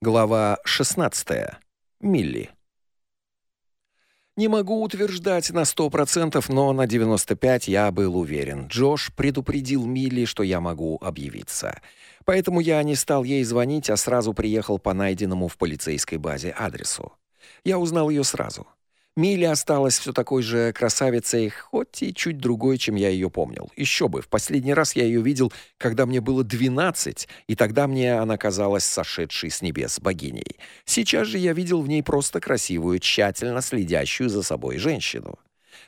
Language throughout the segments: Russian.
Глава 16. Милли. Не могу утверждать на 100%, но на 95 я был уверен. Джош предупредил Милли, что я могу объявиться. Поэтому я не стал ей звонить, а сразу приехал по найденному в полицейской базе адресу. Я узнал ее сразу. Милли осталась все такой же красавицей, хоть и чуть другой, чем я ее помнил. Еще бы, в последний раз я ее видел, когда мне было 12, и тогда мне она казалась сошедшей с небес богиней. Сейчас же я видел в ней просто красивую, тщательно следящую за собой женщину.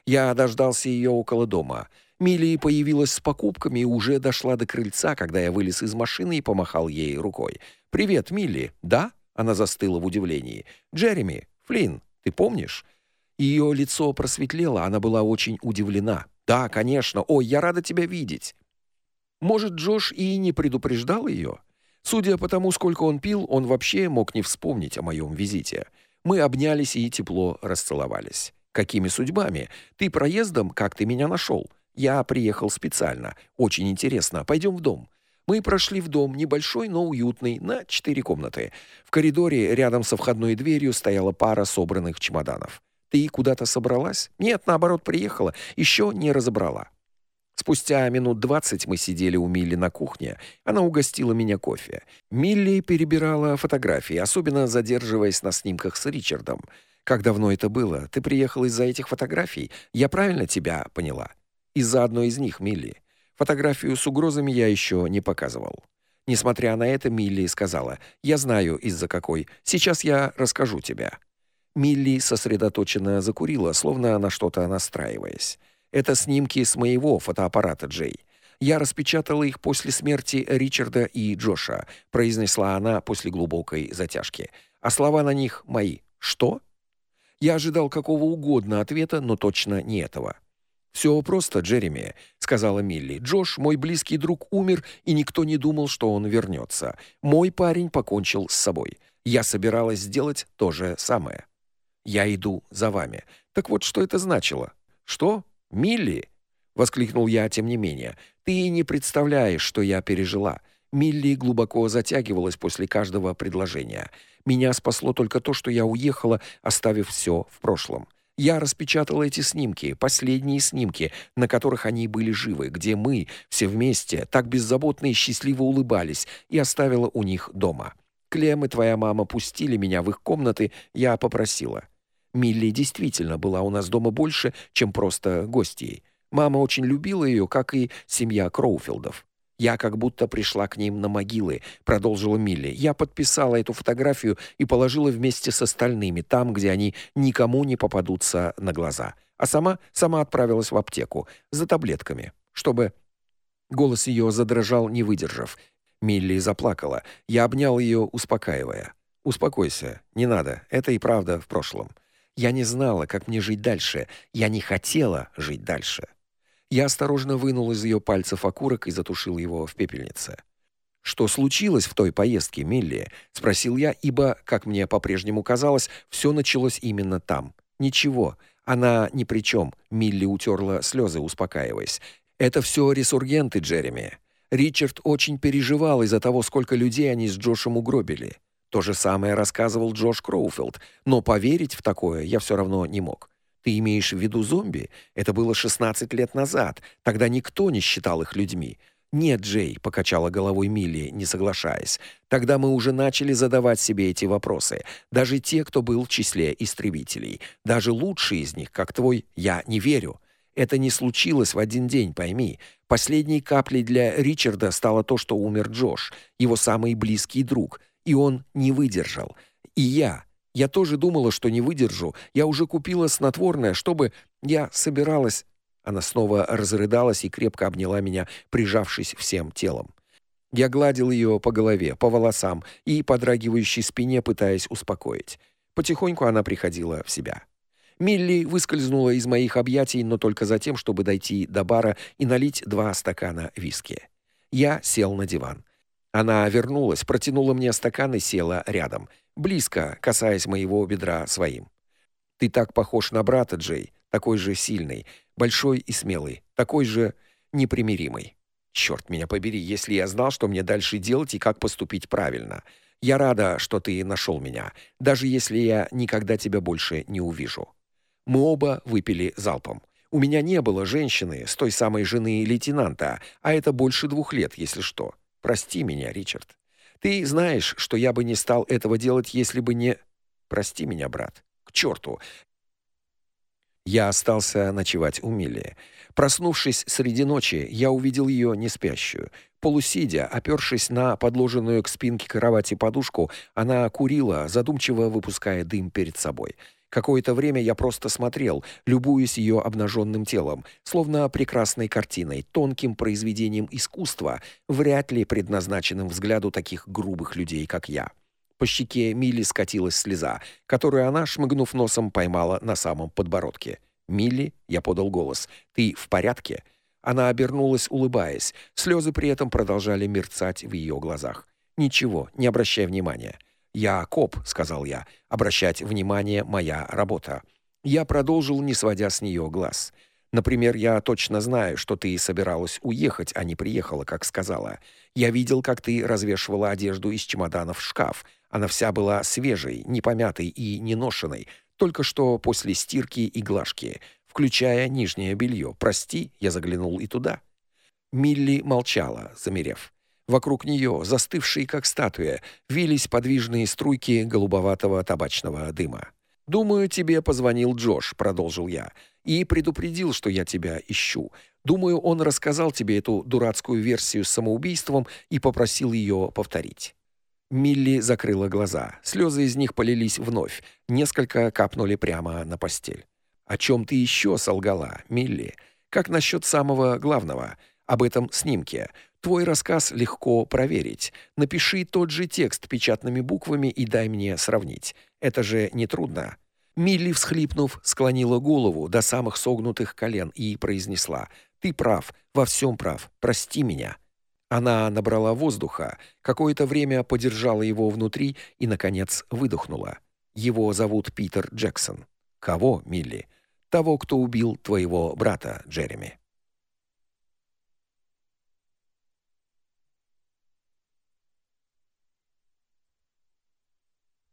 Я дождался ее около дома. Милли появилась с покупками и уже дошла до крыльца, когда я вылез из машины и помахал ей рукой. «Привет, Милли». «Да?» Она застыла в удивлении. «Джереми, Флинн, ты помнишь?» Ее лицо просветлело, она была очень удивлена. "Да, конечно. Ой, я рада тебя видеть". Может, Джош и не предупреждал ее? Судя по тому, сколько он пил, он вообще мог не вспомнить о моем визите. Мы обнялись и тепло расцеловались. Какими судьбами? Ты проездом, как ты меня нашел? Я приехал специально. Очень интересно. Пойдем в дом. Мы прошли в дом, небольшой, но уютный, на четыре комнаты. В коридоре рядом со входной дверью стояла пара собранных чемоданов. Ты куда-то собралась? Нет, наоборот, приехала, еще не разобрала. Спустя минут двадцать мы сидели у Милли на кухне. Она угостила меня кофе. Милли перебирала фотографии, особенно задерживаясь на снимках с Ричардом. Как давно это было? Ты приехала из-за этих фотографий? Я правильно тебя поняла? Из-за одной из них, Милли. Фотографию с угрозами я еще не показывал. Несмотря на это, Милли сказала: "Я знаю из-за какой. Сейчас я расскажу тебе". Милли сосредоточенно закурила, словно на что-то настраиваясь. Это снимки с моего фотоаппарата, Джей. Я распечатала их после смерти Ричарда и Джоша, произнесла она после глубокой затяжки. А слова на них мои. Что? Я ожидал какого угодно ответа, но точно не этого. Все просто, Джереми, сказала Милли. Джош, мой близкий друг, умер, и никто не думал, что он вернется. Мой парень покончил с собой. Я собиралась сделать то же самое. Я иду за вами. Так вот, что это значило? Что? Милли? воскликнул я тем не менее. Ты не представляешь, что я пережила. Милли глубоко затягивалась после каждого предложения. Меня спасло только то, что я уехала, оставив все в прошлом. Я распечатала эти снимки, последние снимки, на которых они были живы, где мы все вместе так беззаботно и счастливо улыбались, и оставила у них дома. Клем и твоя мама пустили меня в их комнаты, я попросила. Милли действительно была у нас дома больше, чем просто гостьей. Мама очень любила ее, как и семья Кроуфилдов. Я как будто пришла к ним на могилы, продолжила Милли. Я подписала эту фотографию и положила вместе с остальными там, где они никому не попадутся на глаза. А сама сама отправилась в аптеку за таблетками, чтобы Голос ее задрожал, не выдержав. Милли заплакала. Я обнял ее, успокаивая. Успокойся, не надо. Это и правда в прошлом. Я не знала, как мне жить дальше. Я не хотела жить дальше. Я осторожно вынул из ее пальцев окурок и затушил его в пепельнице. Что случилось в той поездке, Милли? спросил я, ибо, как мне по-прежнему казалось, все началось именно там. Ничего, она ни при чем. Милли утерла слезы, успокаиваясь. Это все ресургенты, Джереми. Ричард очень переживал из-за того, сколько людей они с Джошем угробили. То же самое рассказывал Джош Кроуфилд, но поверить в такое я все равно не мог. Ты имеешь в виду зомби? Это было 16 лет назад. Тогда никто не считал их людьми. Нет, Джей, покачала головой Милли, не соглашаясь. Тогда мы уже начали задавать себе эти вопросы. Даже те, кто был в числе истребителей, даже лучшие из них, как твой, я не верю. Это не случилось в один день, пойми. Последней каплей для Ричарда стало то, что умер Джош, его самый близкий друг и он не выдержал. И я, я тоже думала, что не выдержу. Я уже купила снотворное, чтобы я собиралась. Она снова разрыдалась и крепко обняла меня, прижавшись всем телом. Я гладил ее по голове, по волосам и подрагивающей спине, пытаясь успокоить. Потихоньку она приходила в себя. Милли выскользнула из моих объятий, но только за тем, чтобы дойти до бара и налить два стакана виски. Я сел на диван. Она вернулась, протянула мне стакан и села рядом, близко, касаясь моего бедра своим. Ты так похож на брата, Джей, такой же сильный, большой и смелый, такой же непримиримый. Черт меня побери, если я знал, что мне дальше делать и как поступить правильно. Я рада, что ты нашел меня, даже если я никогда тебя больше не увижу. Мы оба выпили залпом. У меня не было женщины с той самой жены лейтенанта, а это больше двух лет, если что. Прости меня, Ричард. Ты знаешь, что я бы не стал этого делать, если бы не Прости меня, брат. К черту. Я остался ночевать у Милли. Проснувшись среди ночи, я увидел ее не спящую. Полусидя, опёршись на подложенную к спинке кровати подушку, она курила, задумчиво выпуская дым перед собой. Какое-то время я просто смотрел, любуясь ее обнаженным телом, словно прекрасной картиной, тонким произведением искусства, вряд ли предназначенным взгляду таких грубых людей, как я. По щеке Милли скатилась слеза, которую она, шмыгнув носом, поймала на самом подбородке. "Милли", я подал голос. "Ты в порядке?" Она обернулась, улыбаясь. Слезы при этом продолжали мерцать в ее глазах. "Ничего, не обращай внимания". "Я коп", сказал я. "Обращать внимание моя работа". Я продолжил, не сводя с нее глаз. Например, я точно знаю, что ты собиралась уехать, а не приехала, как сказала. Я видел, как ты развешивала одежду из чемоданов в шкаф. Она вся была свежей, не помятой и не ношенной, только что после стирки и глажки, включая нижнее белье. Прости, я заглянул и туда. Милли молчала, замерев. Вокруг нее, застывшие как статуя, вились подвижные струйки голубоватого табачного дыма. Думаю, тебе позвонил Джош, продолжил я, и предупредил, что я тебя ищу. Думаю, он рассказал тебе эту дурацкую версию с самоубийством и попросил ее повторить. Милли закрыла глаза. Слезы из них полились вновь. Несколько капнули прямо на постель. О чем ты еще солгала, Милли? Как насчет самого главного? Об этом снимке. Твой рассказ легко проверить. Напиши тот же текст печатными буквами и дай мне сравнить. Это же не трудно. Милли, всхлипнув, склонила голову до самых согнутых колен и произнесла: "Ты прав, во всем прав. Прости меня". Она набрала воздуха, какое-то время подержала его внутри и наконец выдохнула. Его зовут Питер Джексон. Кого, Милли? Того, кто убил твоего брата, Джереми.